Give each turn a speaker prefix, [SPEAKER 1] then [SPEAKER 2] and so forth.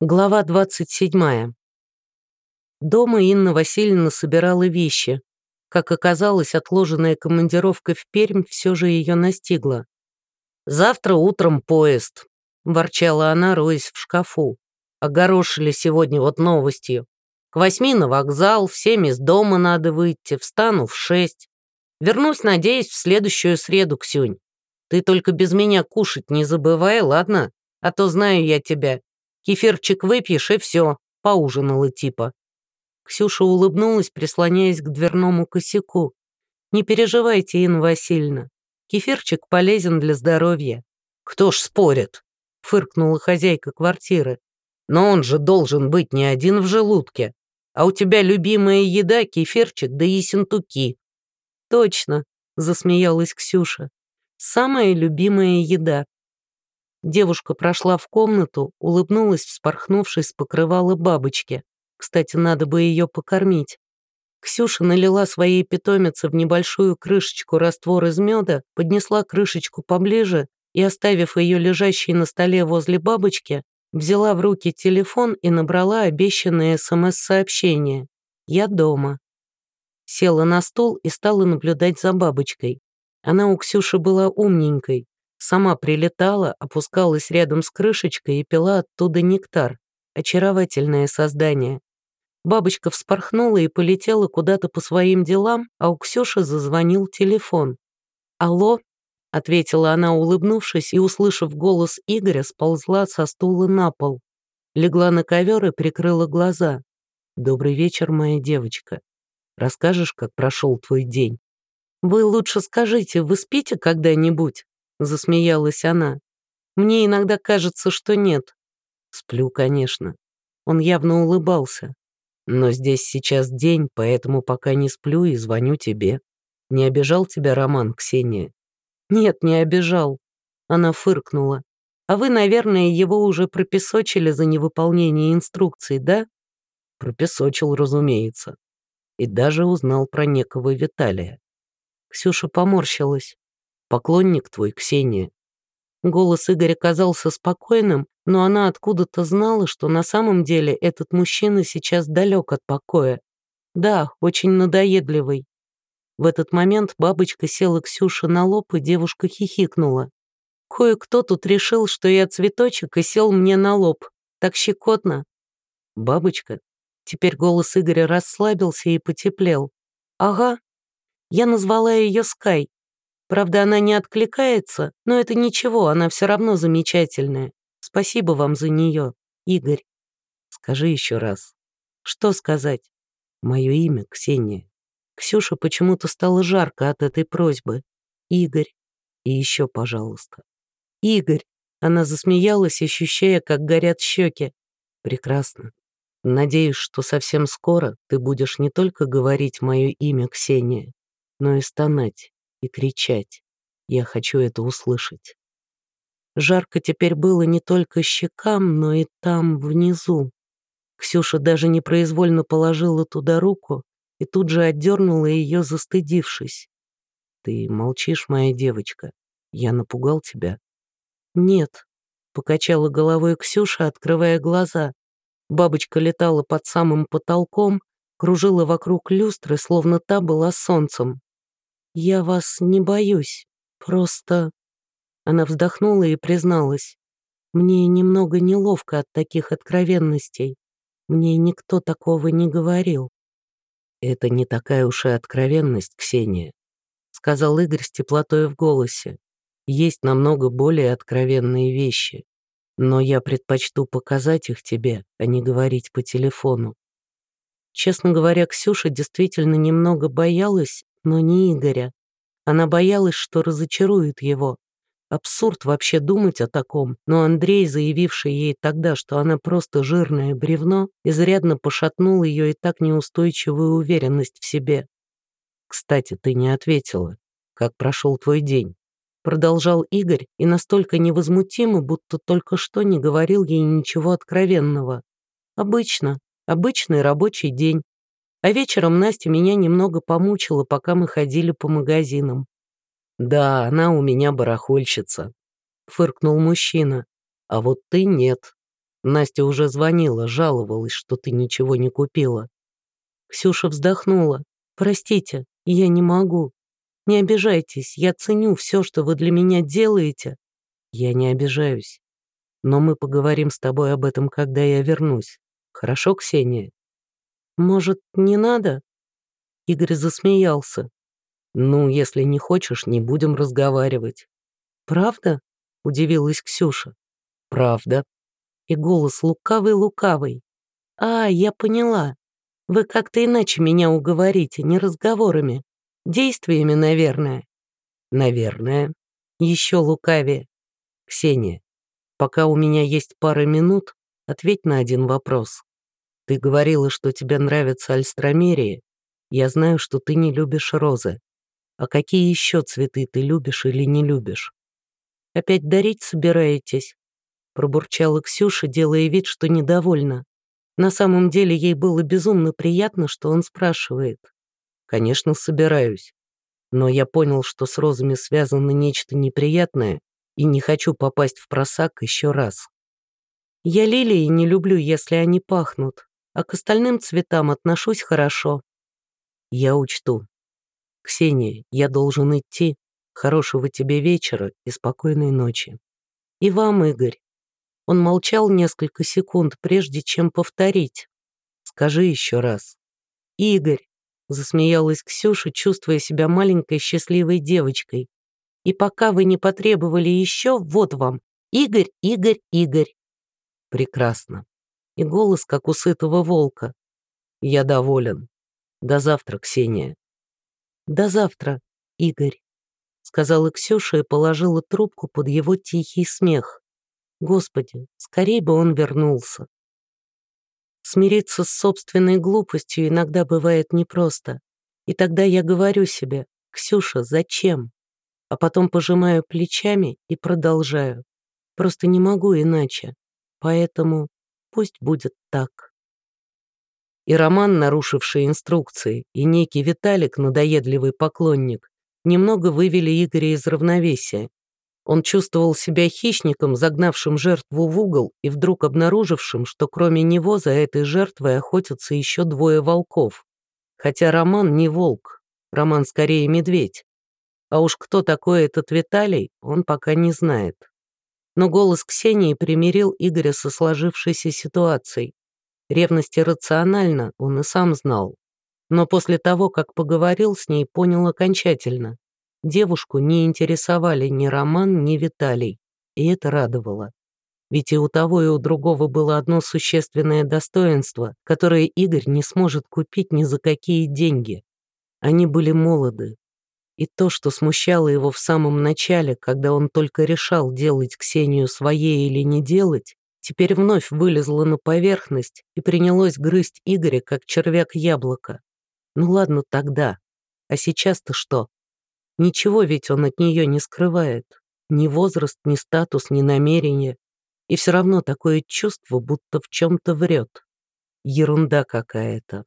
[SPEAKER 1] Глава 27. Дома Инна Васильевна собирала вещи. Как оказалось, отложенная командировка в Пермь все же ее настигла. «Завтра утром поезд», — ворчала она, роясь в шкафу. Огорошили сегодня вот новостью. К восьми на вокзал, всем из дома надо выйти, встану в шесть. Вернусь, надеюсь, в следующую среду, Ксюнь. Ты только без меня кушать не забывай, ладно? А то знаю я тебя, Кефирчик выпьешь, и все, поужинала типа». Ксюша улыбнулась, прислоняясь к дверному косяку. «Не переживайте, Инна Васильевна, кефирчик полезен для здоровья». «Кто ж спорит?» — фыркнула хозяйка квартиры. «Но он же должен быть не один в желудке. А у тебя любимая еда — кефирчик да ессентуки». «Точно», — засмеялась Ксюша. «Самая любимая еда. Девушка прошла в комнату, улыбнулась, вспорхнувшись с покрывала бабочки. Кстати, надо бы ее покормить. Ксюша налила своей питомице в небольшую крышечку раствор из меда, поднесла крышечку поближе и, оставив ее лежащей на столе возле бабочки, взяла в руки телефон и набрала обещанное СМС-сообщение «Я дома». Села на стул и стала наблюдать за бабочкой. Она у Ксюши была умненькой, Сама прилетала, опускалась рядом с крышечкой и пила оттуда нектар. Очаровательное создание. Бабочка вспорхнула и полетела куда-то по своим делам, а у Ксюши зазвонил телефон. «Алло?» — ответила она, улыбнувшись, и, услышав голос Игоря, сползла со стула на пол. Легла на ковер и прикрыла глаза. «Добрый вечер, моя девочка. Расскажешь, как прошел твой день?» «Вы лучше скажите, вы спите когда-нибудь?» Засмеялась она. Мне иногда кажется, что нет. Сплю, конечно. Он явно улыбался. Но здесь сейчас день, поэтому пока не сплю и звоню тебе. Не обижал тебя Роман, Ксения? Нет, не обижал. Она фыркнула. А вы, наверное, его уже пропесочили за невыполнение инструкций, да? Пропесочил, разумеется. И даже узнал про некого Виталия. Ксюша поморщилась. Поклонник твой, Ксения». Голос Игоря казался спокойным, но она откуда-то знала, что на самом деле этот мужчина сейчас далек от покоя. Да, очень надоедливый. В этот момент бабочка села Ксюше на лоб, и девушка хихикнула. «Кое-кто тут решил, что я цветочек, и сел мне на лоб. Так щекотно». «Бабочка?» Теперь голос Игоря расслабился и потеплел. «Ага. Я назвала ее Скай. Правда, она не откликается, но это ничего, она все равно замечательная. Спасибо вам за нее, Игорь. Скажи еще раз. Что сказать? Мое имя Ксения. Ксюша почему-то стало жарко от этой просьбы. Игорь. И еще, пожалуйста. Игорь. Она засмеялась, ощущая, как горят щеки. Прекрасно. Надеюсь, что совсем скоро ты будешь не только говорить мое имя Ксения, но и стонать и кричать. Я хочу это услышать. Жарко теперь было не только щекам, но и там, внизу. Ксюша даже непроизвольно положила туда руку и тут же отдернула ее, застыдившись. «Ты молчишь, моя девочка? Я напугал тебя?» «Нет», — покачала головой Ксюша, открывая глаза. Бабочка летала под самым потолком, кружила вокруг люстры, словно та была солнцем. «Я вас не боюсь, просто...» Она вздохнула и призналась. «Мне немного неловко от таких откровенностей. Мне никто такого не говорил». «Это не такая уж и откровенность, Ксения», — сказал Игорь с теплотой в голосе. «Есть намного более откровенные вещи, но я предпочту показать их тебе, а не говорить по телефону». Честно говоря, Ксюша действительно немного боялась, но не Игоря. Она боялась, что разочарует его. Абсурд вообще думать о таком, но Андрей, заявивший ей тогда, что она просто жирное бревно, изрядно пошатнул ее и так неустойчивую уверенность в себе. «Кстати, ты не ответила. Как прошел твой день?» Продолжал Игорь и настолько невозмутимо, будто только что не говорил ей ничего откровенного. «Обычно. Обычный рабочий день. А вечером Настя меня немного помучила, пока мы ходили по магазинам. «Да, она у меня барахольщица», — фыркнул мужчина. «А вот ты нет. Настя уже звонила, жаловалась, что ты ничего не купила.
[SPEAKER 2] Ксюша вздохнула. «Простите, я не могу. Не обижайтесь, я ценю все, что вы для меня делаете».
[SPEAKER 1] «Я не обижаюсь. Но мы поговорим с тобой об этом, когда я вернусь. Хорошо, Ксения?»
[SPEAKER 2] «Может, не надо?» Игорь засмеялся.
[SPEAKER 1] «Ну, если не хочешь, не будем разговаривать».
[SPEAKER 2] «Правда?» — удивилась Ксюша.
[SPEAKER 1] «Правда».
[SPEAKER 2] И голос лукавый-лукавый. «А, я поняла. Вы как-то иначе меня уговорите, не разговорами. Действиями, наверное».
[SPEAKER 1] «Наверное».
[SPEAKER 2] Еще лукавее.
[SPEAKER 1] «Ксения, пока у меня есть пара минут, ответь на один вопрос. Ты говорила, что тебе нравятся альстромерии. Я знаю, что ты не любишь розы. А какие еще цветы ты любишь или не любишь?
[SPEAKER 2] Опять дарить собираетесь?» Пробурчала Ксюша, делая вид, что недовольна. На самом деле ей было безумно приятно, что он спрашивает.
[SPEAKER 1] «Конечно, собираюсь. Но я понял, что с розами связано нечто неприятное, и не хочу попасть в просак еще раз.
[SPEAKER 2] Я лилии не люблю, если они пахнут, а к остальным цветам отношусь хорошо.
[SPEAKER 1] Я учту. Ксения, я должен идти. Хорошего тебе вечера и спокойной ночи.
[SPEAKER 2] И вам, Игорь. Он молчал несколько секунд, прежде чем повторить.
[SPEAKER 1] Скажи еще раз.
[SPEAKER 2] Игорь, засмеялась Ксюша, чувствуя себя маленькой счастливой девочкой. И пока вы не потребовали еще, вот вам. Игорь, Игорь, Игорь.
[SPEAKER 1] Прекрасно.
[SPEAKER 2] И голос, как у сытого волка.
[SPEAKER 1] Я доволен. До завтра, Ксения.
[SPEAKER 2] До завтра, Игорь сказала Ксюша и положила трубку под его тихий смех. Господи, скорей бы он вернулся. Смириться с собственной глупостью иногда бывает непросто. И тогда я говорю себе, Ксюша, зачем? А потом пожимаю плечами и продолжаю. Просто не могу иначе. Поэтому пусть будет так.
[SPEAKER 1] И Роман, нарушивший инструкции, и некий Виталик, надоедливый поклонник, немного вывели Игоря из равновесия. Он чувствовал себя хищником, загнавшим жертву в угол и вдруг обнаружившим, что кроме него за этой жертвой охотятся еще двое волков. Хотя Роман не волк, Роман скорее медведь. А уж кто такой этот Виталий, он пока не знает. Но голос Ксении примирил Игоря со сложившейся ситуацией. Ревность иррациональна, он и сам знал но после того, как поговорил с ней, понял окончательно. Девушку не интересовали ни Роман, ни Виталий, и это радовало. Ведь и у того, и у другого было одно существенное достоинство, которое Игорь не сможет купить ни за какие деньги. Они были молоды. И то, что смущало его в самом начале, когда он только решал, делать Ксению своей или не делать, теперь вновь вылезло на поверхность и принялось грызть Игоря, как червяк яблоко. Ну ладно тогда. А сейчас-то что? Ничего ведь он от нее не скрывает. Ни возраст, ни статус, ни намерение. И все равно такое чувство, будто в чем-то врет. Ерунда какая-то.